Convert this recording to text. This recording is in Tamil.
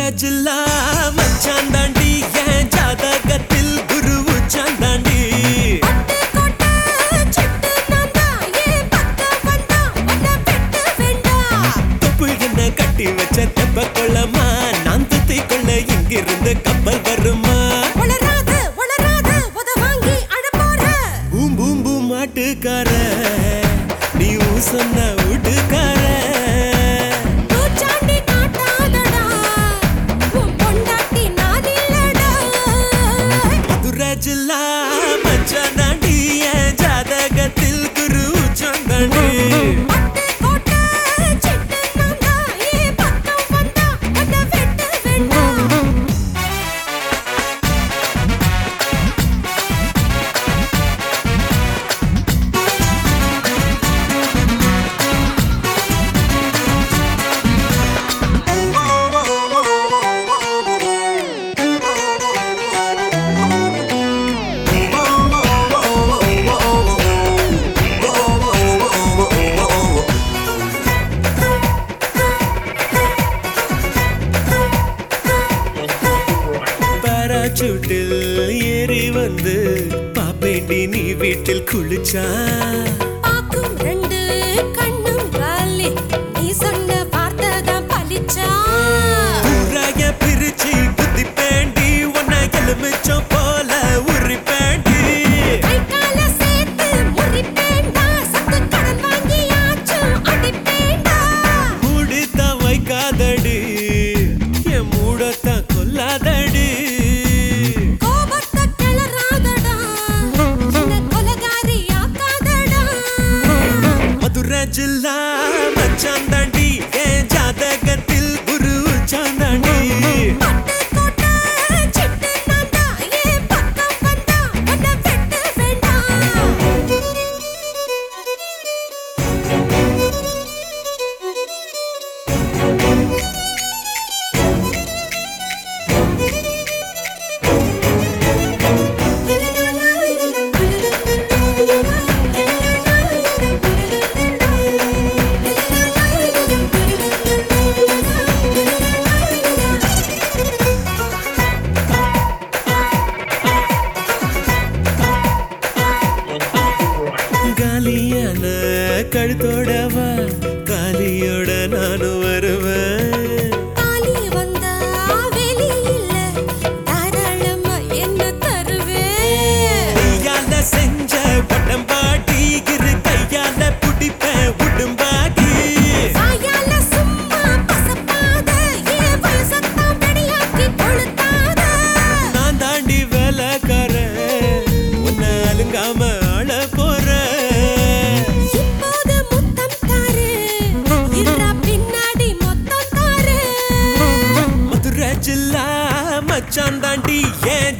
ரஜில்லா மச்சான் தாண்டி என் ஜாதகத்தில் குரு உச்சான் தாண்டி கட்டி வச்ச தெப்ப கொள்ளமா நான் துத்தி கொள்ள இங்கிருந்து கப்ப ചുട്ടിൽ ഏറി വന്ന് പാപ്പേണ്ടി നീ വീട്ടിൽ കുളിച്ചാ കണ്ണും July. கழுத்தோடவா? மச்சான் தாண்டி ஏன்